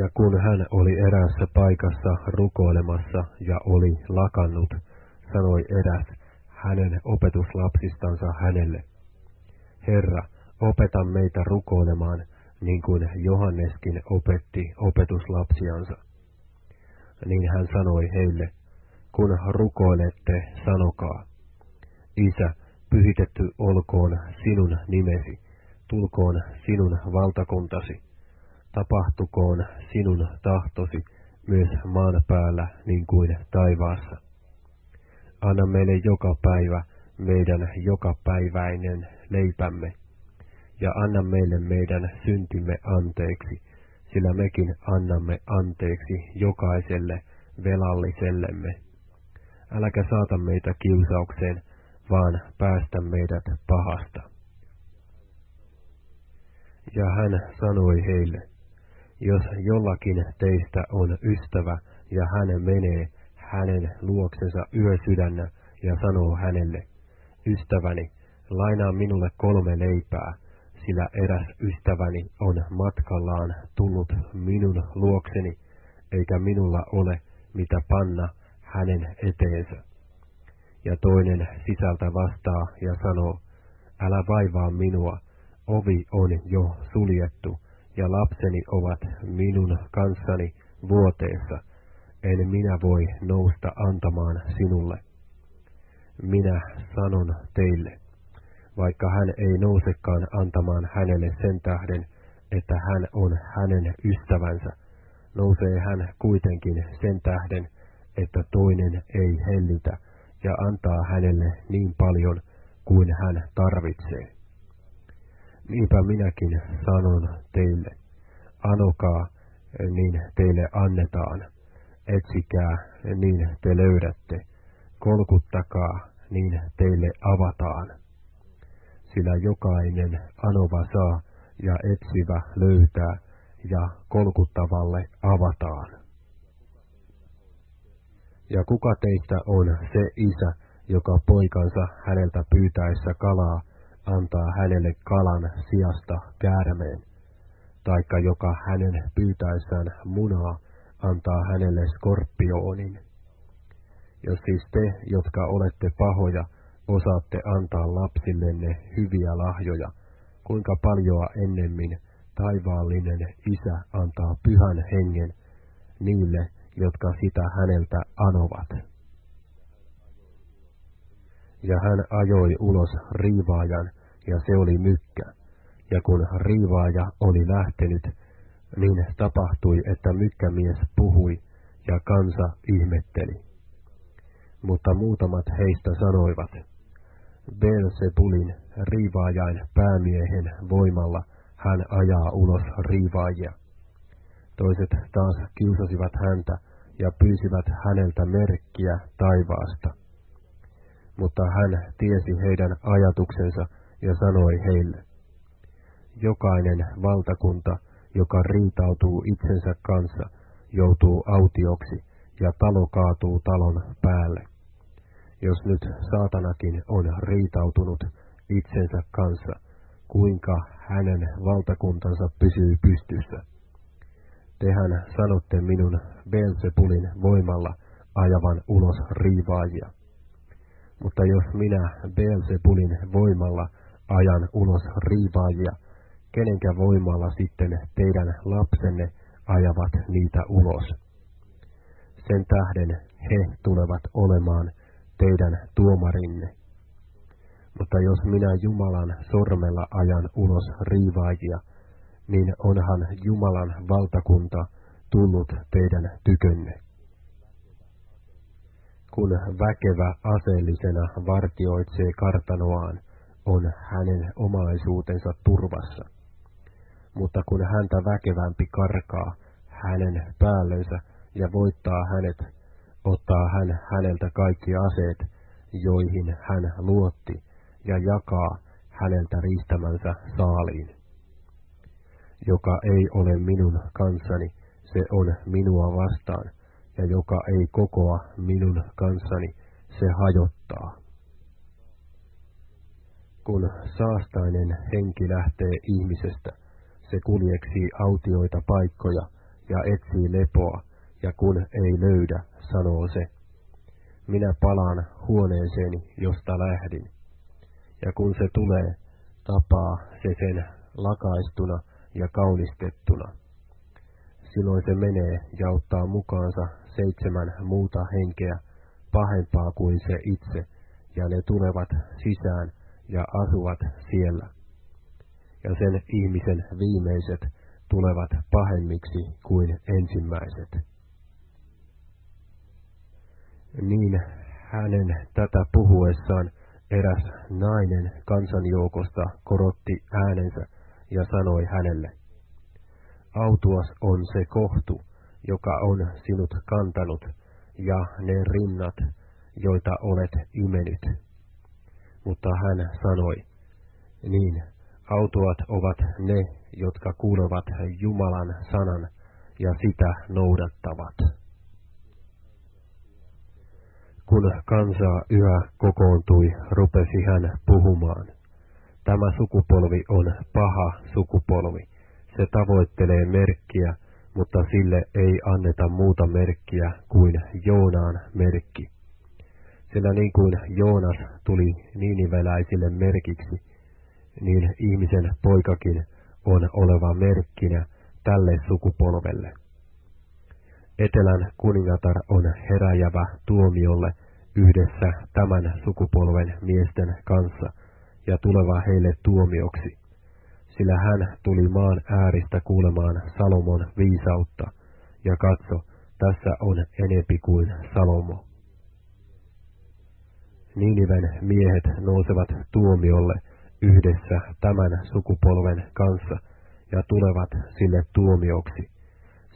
Ja kun hän oli eräässä paikassa rukoilemassa ja oli lakannut, sanoi eräs hänen opetuslapsistansa hänelle, Herra, opeta meitä rukoilemaan, niin kuin Johanneskin opetti opetuslapsiansa. Niin hän sanoi heille, kun rukoilette, sanokaa, Isä, pyhitetty olkoon sinun nimesi, tulkoon sinun valtakuntasi, tapahtukoon sinun tahtosi myös maan päällä niin kuin taivaassa. Anna meille joka päivä meidän jokapäiväinen leipämme, ja anna meille meidän syntimme anteeksi, sillä mekin annamme anteeksi jokaiselle velallisellemme. Äläkä saata meitä kiusaukseen, vaan päästä meidät pahasta. Ja hän sanoi heille, jos jollakin teistä on ystävä ja hän menee hänen luoksensa yösydännä ja sanoo hänelle, ystäväni, lainaa minulle kolme leipää, sillä eräs ystäväni on matkallaan tullut minun luokseni, eikä minulla ole mitä panna hänen eteensä. Ja toinen sisältä vastaa ja sanoo, älä vaivaa minua, ovi on jo suljettu, ja lapseni ovat minun kanssani vuoteessa, en minä voi nousta antamaan sinulle. Minä sanon teille, vaikka hän ei nousekaan antamaan hänelle sen tähden, että hän on hänen ystävänsä, nousee hän kuitenkin sen tähden, että toinen ei hellitä ja antaa hänelle niin paljon kuin hän tarvitsee. Niinpä minäkin sanon teille, anokaa, niin teille annetaan, etsikää, niin te löydätte, kolkuttakaa, niin teille avataan. Sillä jokainen anova saa ja etsivä löytää, ja kolkuttavalle avataan. Ja kuka teistä on se isä, joka poikansa häneltä pyytäessä kalaa, antaa hänelle kalan sijasta käärmeen, taikka joka hänen pyytäessään munaa, antaa hänelle skorpioonin. Jos siis te, jotka olette pahoja, osaatte antaa lapsillenne hyviä lahjoja, kuinka paljoa ennemmin taivaallinen isä antaa pyhän hengen niille, jotka sitä häneltä anovat. Ja hän ajoi ulos riivaajan, ja se oli mykkä. Ja kun riivaaja oli lähtenyt, niin tapahtui, että mykkämies puhui, ja kansa ihmetteli. Mutta muutamat heistä sanoivat, Beelzebulin riivaajain päämiehen voimalla hän ajaa ulos riivaajia. Toiset taas kiusasivat häntä ja pyysivät häneltä merkkiä taivaasta. Mutta hän tiesi heidän ajatuksensa ja sanoi heille, Jokainen valtakunta, joka riitautuu itsensä kanssa, joutuu autioksi ja talo kaatuu talon päälle. Jos nyt saatanakin on riitautunut itsensä kanssa, kuinka hänen valtakuntansa pysyy pystyssä? Tehän sanotte minun Belzebulin voimalla ajavan ulos riivaajia. Mutta jos minä Belzebulin voimalla ajan ulos riivaajia, kenenkä voimalla sitten teidän lapsenne ajavat niitä ulos? Sen tähden he tulevat olemaan teidän tuomarinne. Mutta jos minä Jumalan sormella ajan ulos riivaajia, niin onhan Jumalan valtakunta tullut teidän tykönne. Kun väkevä aseellisena vartioitsee kartanoaan, on hänen omaisuutensa turvassa. Mutta kun häntä väkevämpi karkaa hänen päällensä ja voittaa hänet, ottaa hän häneltä kaikki aseet, joihin hän luotti, ja jakaa häneltä riistämänsä saaliin joka ei ole minun kanssani, se on minua vastaan, ja joka ei kokoa minun kanssani, se hajottaa. Kun saastainen henki lähtee ihmisestä, se kuljeksii autioita paikkoja ja etsii lepoa, ja kun ei löydä, sanoo se, minä palaan huoneeseeni, josta lähdin. Ja kun se tulee, tapaa se sen lakaistuna ja kaunistettuna. Silloin se menee ja ottaa mukaansa seitsemän muuta henkeä, pahempaa kuin se itse, ja ne tulevat sisään ja asuvat siellä. Ja sen ihmisen viimeiset tulevat pahemmiksi kuin ensimmäiset. Niin hänen tätä puhuessaan eräs nainen kansanjoukosta korotti äänensä ja sanoi hänelle, Autuas on se kohtu, joka on sinut kantanut, ja ne rinnat, joita olet imenyt. Mutta hän sanoi, niin, autuat ovat ne, jotka kuulevat Jumalan sanan ja sitä noudattavat. Kun kansaa yhä kokoontui, rupesi hän puhumaan. Tämä sukupolvi on paha sukupolvi. Se tavoittelee merkkiä, mutta sille ei anneta muuta merkkiä kuin Joonaan merkki. Sillä niin kuin Joonas tuli niiniveläisille merkiksi, niin ihmisen poikakin on oleva merkkinä tälle sukupolvelle. Etelän kuningatar on heräjävä tuomiolle yhdessä tämän sukupolven miesten kanssa ja tuleva heille tuomioksi, sillä hän tuli maan ääristä kuulemaan Salomon viisautta, ja katso, tässä on enempi kuin Salomo. Niiniven miehet nousevat tuomiolle yhdessä tämän sukupolven kanssa ja tulevat sille tuomioksi,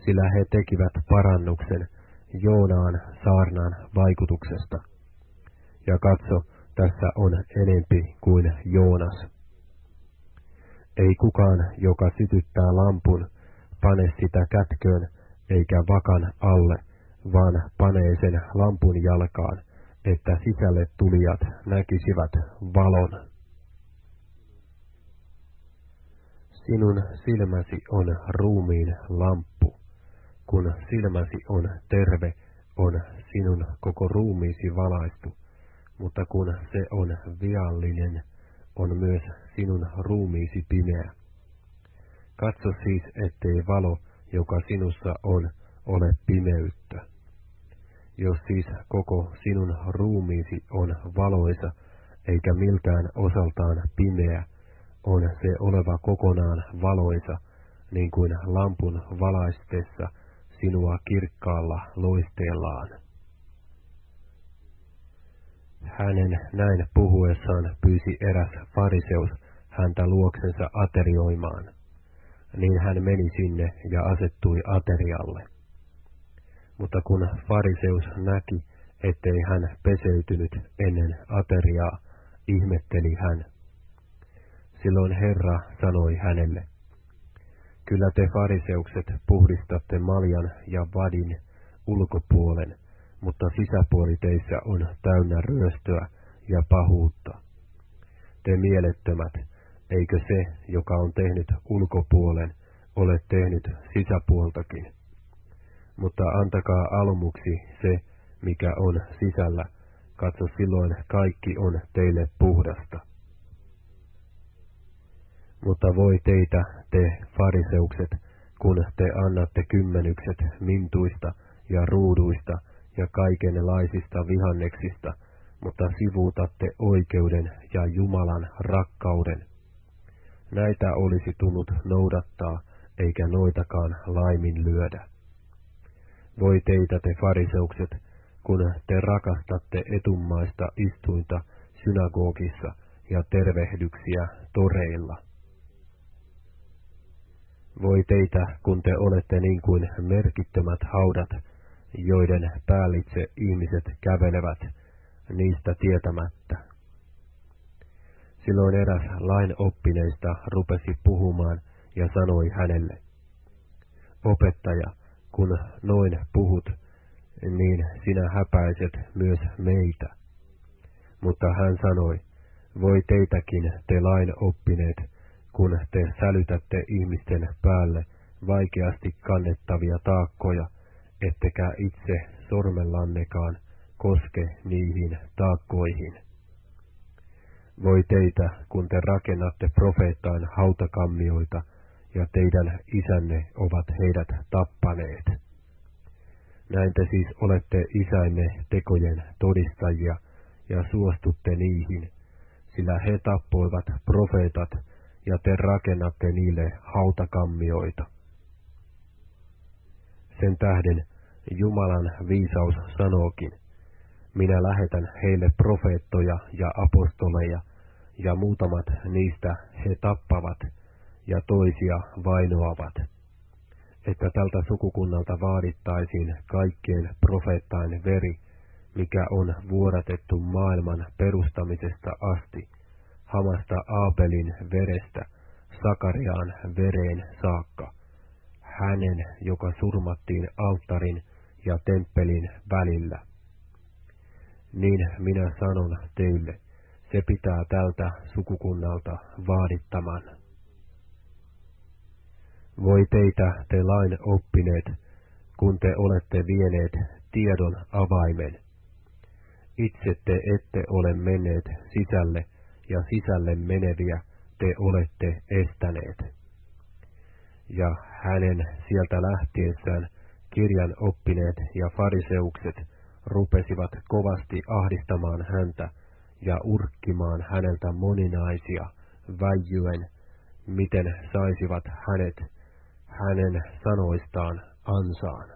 sillä he tekivät parannuksen Joonaan saarnan vaikutuksesta. Ja katso, tässä on enempi kuin Joonas. Ei kukaan, joka sytyttää lampun, pane sitä kätköön eikä vakan alle, vaan panee sen lampun jalkaan, että sisälle tulijat näkisivät valon. Sinun silmäsi on ruumiin lamppu. Kun silmäsi on terve, on sinun koko ruumiisi valaistu, mutta kun se on viallinen, on myös sinun ruumiisi pimeä. Katso siis, ettei valo, joka sinussa on, ole pimeyttä. Jos siis koko sinun ruumiisi on valoisa, eikä miltään osaltaan pimeä, on se oleva kokonaan valoisa, niin kuin lampun valaistessa sinua kirkkaalla loisteellaan. Hänen näin puhuessaan pyysi eräs fariseus häntä luoksensa aterioimaan. Niin hän meni sinne ja asettui aterialle. Mutta kun fariseus näki, ettei hän peseytynyt ennen ateriaa, ihmetteli hän. Silloin Herra sanoi hänelle, Kyllä te fariseukset puhdistatte maljan ja vadin ulkopuolen, mutta sisäpuoli teissä on täynnä ryöstöä ja pahuutta. Te mielettömät, eikö se, joka on tehnyt ulkopuolen, ole tehnyt sisäpuoltakin? Mutta antakaa almuksi se, mikä on sisällä, katso silloin kaikki on teille puhdasta. Mutta voi teitä, te fariseukset, kun te annatte kymmenykset mintuista ja ruuduista ja kaikenlaisista vihanneksista, mutta sivuutatte oikeuden ja Jumalan rakkauden. Näitä olisi tullut noudattaa, eikä noitakaan laimin lyödä. Voi teitä te fariseukset, kun te rakastatte etummaista istuinta synagogissa ja tervehdyksiä toreilla. Voi teitä, kun te olette niin kuin merkittömät haudat, joiden päällitse ihmiset kävelevät, niistä tietämättä. Silloin eräs lain oppineista rupesi puhumaan ja sanoi hänelle, Opettaja, kun noin puhut, niin sinä häpäiset myös meitä. Mutta hän sanoi, voi teitäkin te lain oppineet, kun te sälytätte ihmisten päälle vaikeasti kannettavia taakkoja, ettekä itse sormellannekaan koske niihin taakkoihin. Voi teitä, kun te rakennatte profeettain hautakammioita, ja teidän isänne ovat heidät tappaneet. Näin te siis olette isänne tekojen todistajia ja suostutte niihin, sillä he tappoivat profeetat ja te rakennatte niille hautakammioita. Sen tähden Jumalan viisaus sanookin, minä lähetän heille profeettoja ja apostoleja, ja muutamat niistä he tappavat, ja toisia vainoavat, että tältä sukukunnalta vaadittaisiin kaikkien profeettain veri, mikä on vuodatettu maailman perustamisesta asti, hamasta Aabelin verestä Sakariaan vereen saakka, hänen, joka surmattiin alttarin ja temppelin välillä. Niin minä sanon teille, se pitää tältä sukukunnalta vaadittaman. Voi teitä te lain oppineet, kun te olette vieneet tiedon avaimen. Itse te ette ole menneet sisälle, ja sisälle meneviä te olette estäneet. Ja hänen sieltä lähtiessään kirjan oppineet ja fariseukset rupesivat kovasti ahdistamaan häntä ja urkkimaan häneltä moninaisia, väijyen, miten saisivat hänet hänen sanoistaan ansaan.